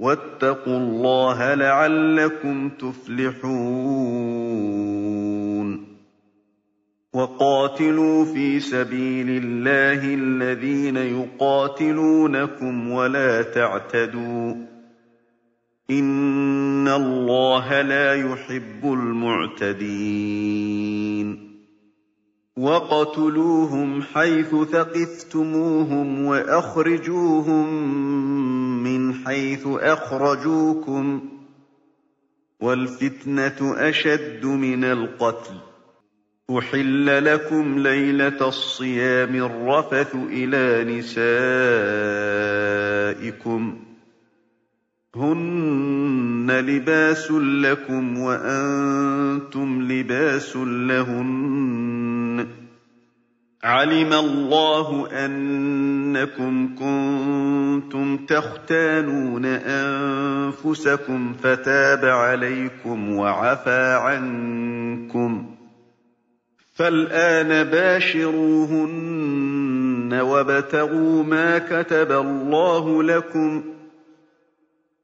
وَاتَّقُوا اللَّهَ لَعَلَّكُمْ تُفْلِحُونَ. وَقَاتِلُوا فِي سَبِيلِ اللَّهِ الَّذِينَ يُقَاتِلُونَكُمْ وَلَا تَعْتَدُوا ۚ. إِنَّ اللَّهَ لَا يُحِبُّ الْمُعْتَدِينَ. وَاقْتُلُوهُمْ حَيْثُ ثَقِفْتُمُوهُمْ وَأَخْرِجُوهُم مِّنْ حَيْثُ أَخْرَجُوكُمْ ۚ وَالْفِتْنَةُ أَشَدُّ مِنَ الْقَتْلِ. أُحِلَّ لَكُمْ لَيْلَةَ الصِّيَامِ الرَّفَثُ إِلَىٰ نِسَائِكُمْ ۚ. هُنَّ لِبَاسٌ لَّكُمْ وَأَنتُمْ لِبَاسٌ لَّهُنَّ ۗ. عَلِمَ اللَّهُ أَنَّكُمْ كُنتُمْ تَخْتَانُونَ أَنفُسَكُمْ فَتَابَ عَلَيْكُمْ وَعَفَا عَنكُمْ ۖ فَالْآنَ بَاشِرُوهُنَّ وَابْتَغُوا مَا كَتَبَ اللَّهُ لَكُمْ ۚ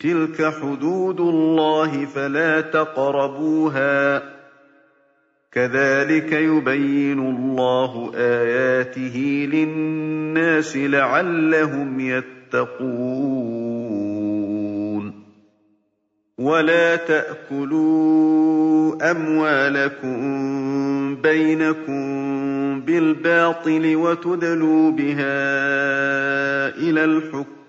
تِلْكَ حُدُودُ اللَّهِ فَلَا تَقْرَبُوهَا ۚ كَذَٰلِكَ يُبَيِّنُ اللَّهُ آيَاتِهِ لِلنَّاسِ لَعَلَّهُمْ يَتَّقُونَ وَلَا تَأْكُلُوا أَمْوَالَكُم بَيْنَكُم بِالْبَاطِلِ وَتُدْلُوا بِهَا إِلَى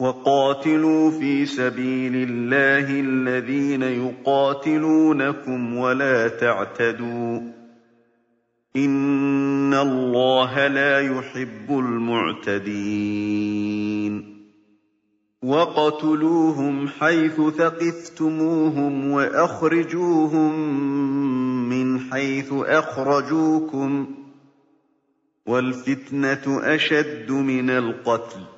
وَقَاتِلُوا فِي سَبِيلِ اللَّهِ الَّذِينَ يُقَاتِلُونَكُمْ وَلَا تَعْتَدُوا ۚ. إِنَّ اللَّهَ لَا يُحِبُّ الْمُعْتَدِينَ. وَاقْتُلُوهُمْ حَيْثُ ثَقِفْتُمُوهُمْ وَأَخْرِجُوهُم مِّنْ حَيْثُ أَخْرَجُوكُمْ ۚ. وَالْفِتْنَةُ أَشَدُّ مِنَ الْقَتْلِ.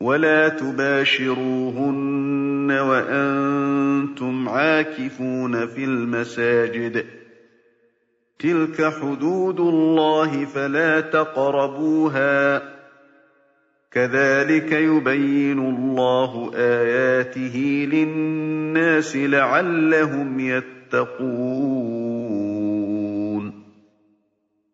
وَلَا تُبَاشِرُوهُنَّ وَأَنتُمْ عَاكِفُونَ فِي الْمَسَاجِدِ ۗ تِلْكَ حُدُودُ اللَّهِ فَلَا تَقْرَبُوهَا ۗ كَذَٰلِكَ يُبَيِّنُ اللَّهُ آيَاتِهِ لِلنَّاسِ لَعَلَّهُمْ يَتَّقُونَ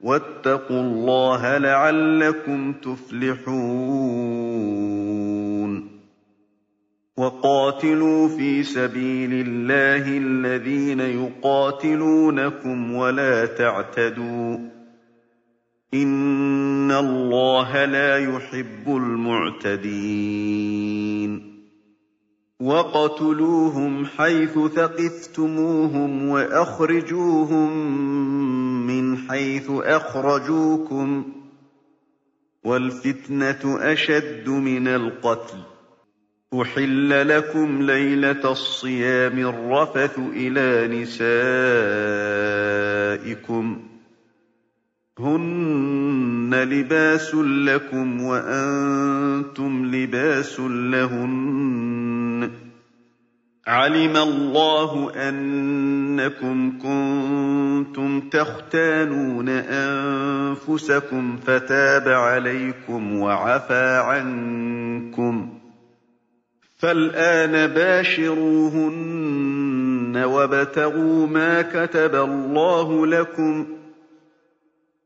وَاتَّقُوا اللَّهَ لَعَلَّكُمْ تُفْلِحُونَ. وقاتلوا في سبيل الله الذين يقاتلونكم ولا تعتدوا. إن الله لا يحب المعتدين. وقتلوهم حيث ثقفتموهم وأخرجوهم حيث أخرجوكم والفتنة أشد من القتل. أحل لكم ليلة الصيام الرفث إلى نسائكم. هن لباس لكم وأنتم لباس لهن. علم الله أنكم كنتم تختانون أنفسكم فتاب عليكم وعفى عنكم فالآن باشروهن وابتغوا ما كتب الله لكم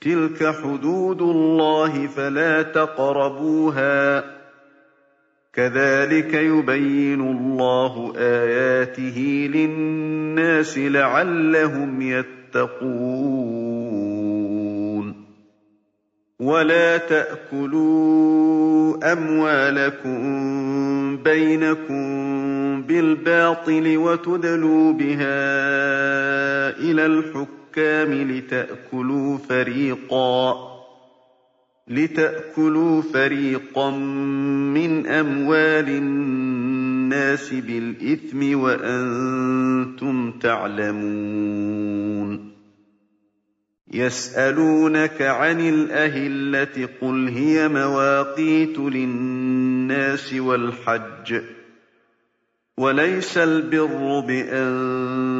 تِلْكَ حُدُودُ اللَّهِ فَلَا تَقْرَبُوهَا ۚ كَذَٰلِكَ يُبَيِّنُ اللَّهُ آيَاتِهِ لِلنَّاسِ لَعَلَّهُمْ يَتَّقُونَ وَلَا تَأْكُلُوا أَمْوَالَكُم بَيْنَكُم بِالْبَاطِلِ وَتُدْلُوا بِهَا إِلَى الْحُكَّامِ الْحُكَّامِ لِتَأْكُلُوا فَرِيقًا لِتَأْكُلُوا فَرِيقًا مِّنْ أَمْوَالِ النَّاسِ بِالْإِثْمِ وَأَنتُمْ تَعْلَمُونَ. يَسْأَلُونَكَ عَنِ الْأَهِلَّةِ قُلْ هِيَ مَوَاقِيتُ لِلنَّاسِ وَالْحَجِّ ۗ وَلَيْسَ الْبِرُّ بِأَن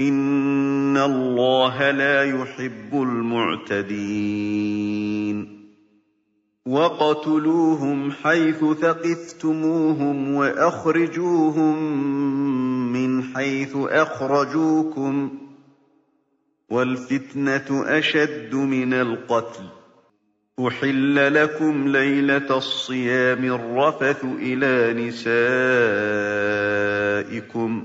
إِنَّ اللَّهَ لَا يُحِبُّ الْمُعْتَدِينَ وَاقْتُلُوهُمْ حَيْثُ ثَقِفْتُمُوهُمْ وَأَخْرِجُوهُم مِّنْ حَيْثُ أَخْرَجُوكُمْ ۚ وَالْفِتْنَةُ أَشَدُّ مِنَ الْقَتْلِ أُحِلَّ لَكُمْ لَيْلَةَ الصِّيَامِ الرَّفَثُ إِلَىٰ نِسَائِكُمْ ۚ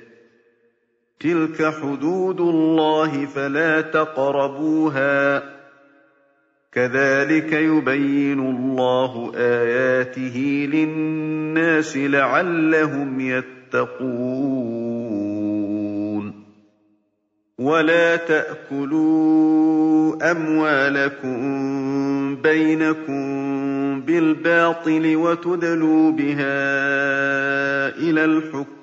تِلْكَ حُدُودُ اللَّهِ فَلَا تَقْرَبُوهَا ۚ كَذَٰلِكَ يُبَيِّنُ اللَّهُ آيَاتِهِ لِلنَّاسِ لَعَلَّهُمْ يَتَّقُونَ وَلَا تَأْكُلُوا أَمْوَالَكُم بَيْنَكُم بِالْبَاطِلِ وَتُدْلُوا بِهَا إِلَى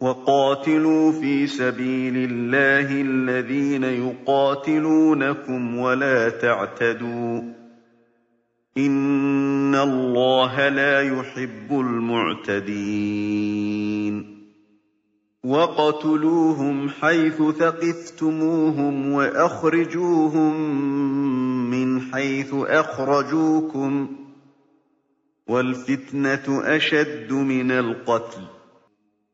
وَقَاتِلُوا فِي سَبِيلِ اللَّهِ الَّذِينَ يُقَاتِلُونَكُمْ وَلَا تَعْتَدُوا ۚ. إِنَّ اللَّهَ لَا يُحِبُّ الْمُعْتَدِينَ. وَاقْتُلُوهُمْ حَيْثُ ثَقِفْتُمُوهُمْ وَأَخْرِجُوهُم مِّنْ حَيْثُ أَخْرَجُوكُمْ ۚ. وَالْفِتْنَةُ أَشَدُّ مِنَ الْقَتْلِ ۗ.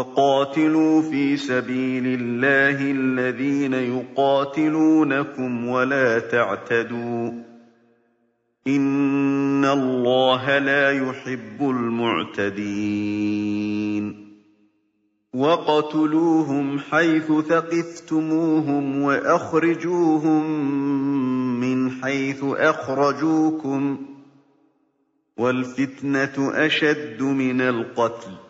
وَقَاتِلُوا فِي سَبِيلِ اللَّهِ الَّذِينَ يُقَاتِلُونَكُمْ وَلَا تَعْتَدُوا ۚ إِنَّ اللَّهَ لَا يُحِبُّ الْمُعْتَدِينَ وَاقْتُلُوهُمْ حَيْثُ ثَقِفْتُمُوهُمْ وَأَخْرِجُوهُم مِّنْ حَيْثُ أَخْرَجُوكُمْ ۚ وَالْفِتْنَةُ أَشَدُّ مِنَ الْقَتْلِ ۗ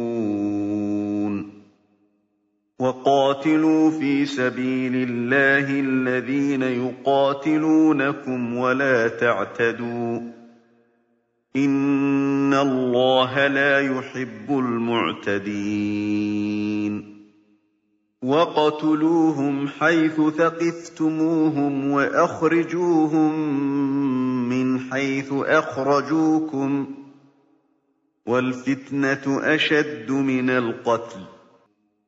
وَقَاتِلُوا فِي سَبِيلِ اللَّهِ الَّذِينَ يُقَاتِلُونَكُمْ وَلَا تَعْتَدُوا ۚ. إِنَّ اللَّهَ لَا يُحِبُّ الْمُعْتَدِينَ. وَاقْتُلُوهُمْ حَيْثُ ثَقِفْتُمُوهُمْ وَأَخْرِجُوهُم مِّنْ حَيْثُ أَخْرَجُوكُمْ ۚ. وَالْفِتْنَةُ أَشَدُّ مِنَ الْقَتْلِ ۗ.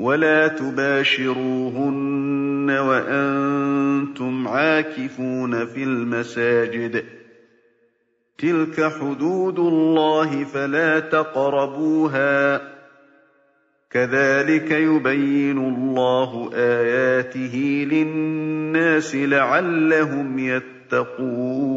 وَلَا تُبَاشِرُوهُنَّ وَأَنتُمْ عَاكِفُونَ فِي الْمَسَاجِدِ ۗ تِلْكَ حُدُودُ اللَّهِ فَلَا تَقْرَبُوهَا ۚ كَذَٰلِكَ يُبَيِّنُ اللَّهُ آيَاتِهِ لِلنَّاسِ لَعَلَّهُمْ يَتَّقُونَ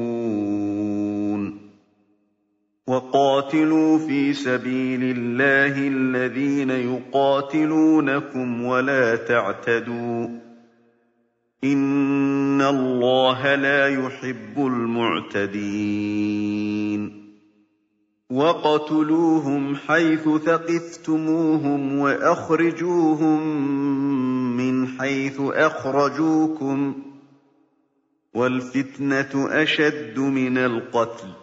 وَقَاتِلُوا فِي سَبِيلِ اللَّهِ الَّذِينَ يُقَاتِلُونَكُمْ وَلَا تَعْتَدُوا ۚ. إِنَّ اللَّهَ لَا يُحِبُّ الْمُعْتَدِينَ. وَاقْتُلُوهُمْ حَيْثُ ثَقِفْتُمُوهُمْ وَأَخْرِجُوهُم مِّنْ حَيْثُ أَخْرَجُوكُمْ ۚ. وَالْفِتْنَةُ أَشَدُّ مِنَ الْقَتْلِ.